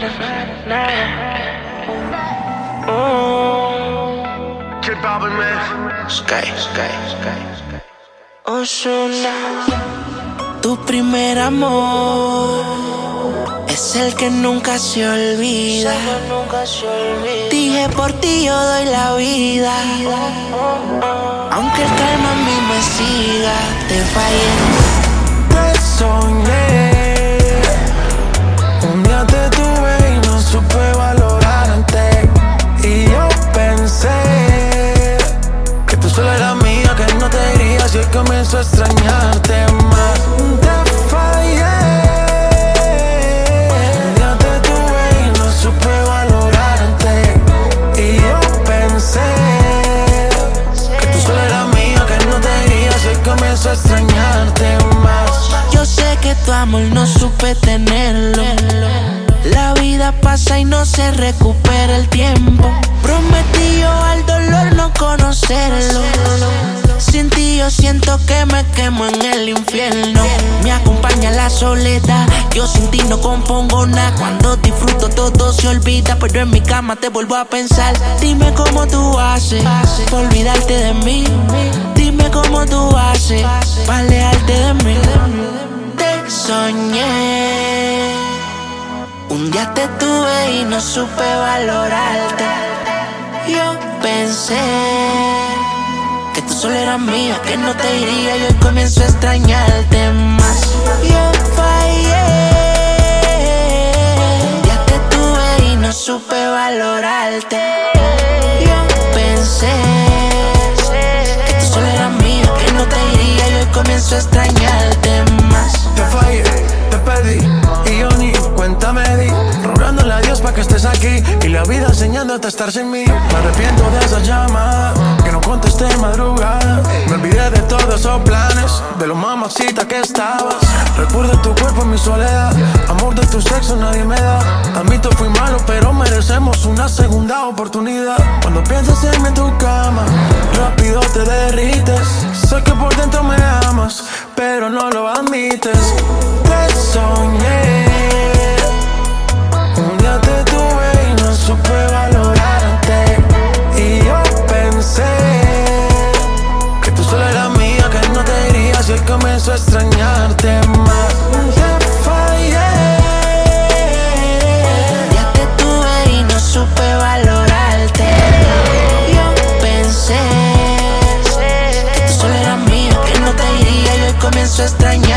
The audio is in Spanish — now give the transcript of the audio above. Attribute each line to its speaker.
Speaker 1: nada, nada. Oh.
Speaker 2: Man.
Speaker 1: Sky, Sky, Sky, Sky. Osuna. Tu primer amor es el que nunca se olvida. Dije por ti yo doy la vida. Aunque el calma a mí me siga, te fallé. Amor no supe tenerlo. La vida pasa y no se recupera el tiempo. Quemo en el infierno. Me acompaña la soledad. Yo sin ti no compongo nada. Cuando disfruto todo se olvida. Pero en mi cama te vuelvo a pensar. Dime cómo tú haces para olvidarte de mí. Dime cómo tú haces para alejarte de mí. Te soñé. Un día te tuve y no supe valorarte. Yo pensé solo eras mía, que no te iría y hoy comienzo a extrañarte más. Yo fallé. Día te tuve y no supe valorarte.
Speaker 2: La vida enseñándote a estar sin mí. Me arrepiento de esa llamada que no contesté en madrugada. Me olvidé de todos esos planes, de lo mamacita que estabas. Recuerdo tu cuerpo en mi soledad, amor de tu sexo nadie me da. Admito fui malo, pero merecemos una segunda oportunidad. Cuando piensas en mí tu cama, rápido te derrites. Sé que por dentro me extrañarte más. Ya fallé.
Speaker 1: Ya te tuve y no supe valorarte. Yo pensé que tú solo eras mío, que no te iría y hoy comienzo a extrañar.